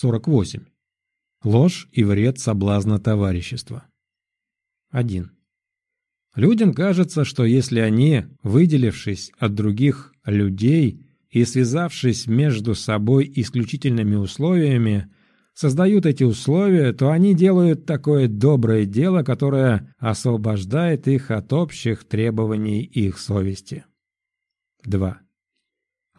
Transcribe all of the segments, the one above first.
48. Ложь и вред соблазна товарищества. 1. Людям кажется, что если они, выделившись от других людей и связавшись между собой исключительными условиями, создают эти условия, то они делают такое доброе дело, которое освобождает их от общих требований их совести. 2.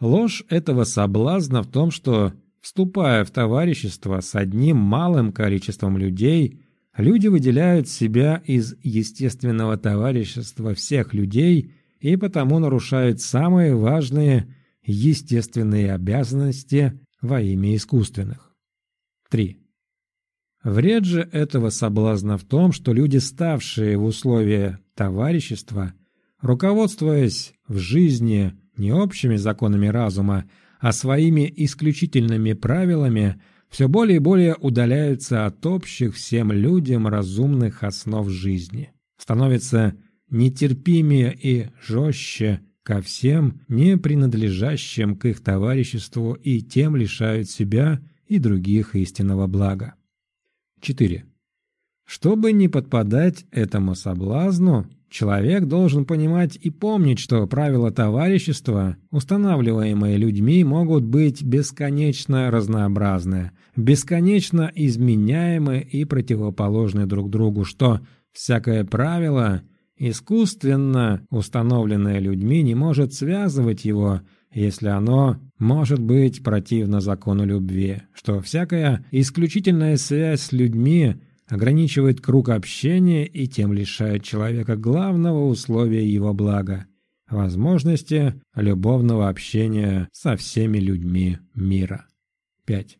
Ложь этого соблазна в том, что, вступая в товарищество с одним малым количеством людей, люди выделяют себя из естественного товарищества всех людей и потому нарушают самые важные естественные обязанности во имя искусственных. 3. Вред же этого соблазна в том, что люди, ставшие в условия товарищества, руководствуясь в жизни не общими законами разума, а своими исключительными правилами, все более и более удаляются от общих всем людям разумных основ жизни, становятся нетерпимее и жестче ко всем, не принадлежащим к их товариществу, и тем лишают себя и других истинного блага. 4. Чтобы не подпадать этому соблазну, человек должен понимать и помнить, что правила товарищества, устанавливаемые людьми, могут быть бесконечно разнообразны, бесконечно изменяемы и противоположны друг другу, что всякое правило, искусственно установленное людьми, не может связывать его если оно может быть противно закону любви, что всякая исключительная связь с людьми ограничивает круг общения и тем лишает человека главного условия его блага – возможности любовного общения со всеми людьми мира. 5.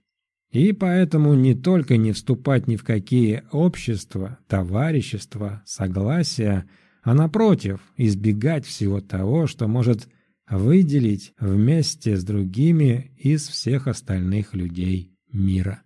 И поэтому не только не вступать ни в какие общества, товарищества, согласия, а напротив, избегать всего того, что может выделить вместе с другими из всех остальных людей мира.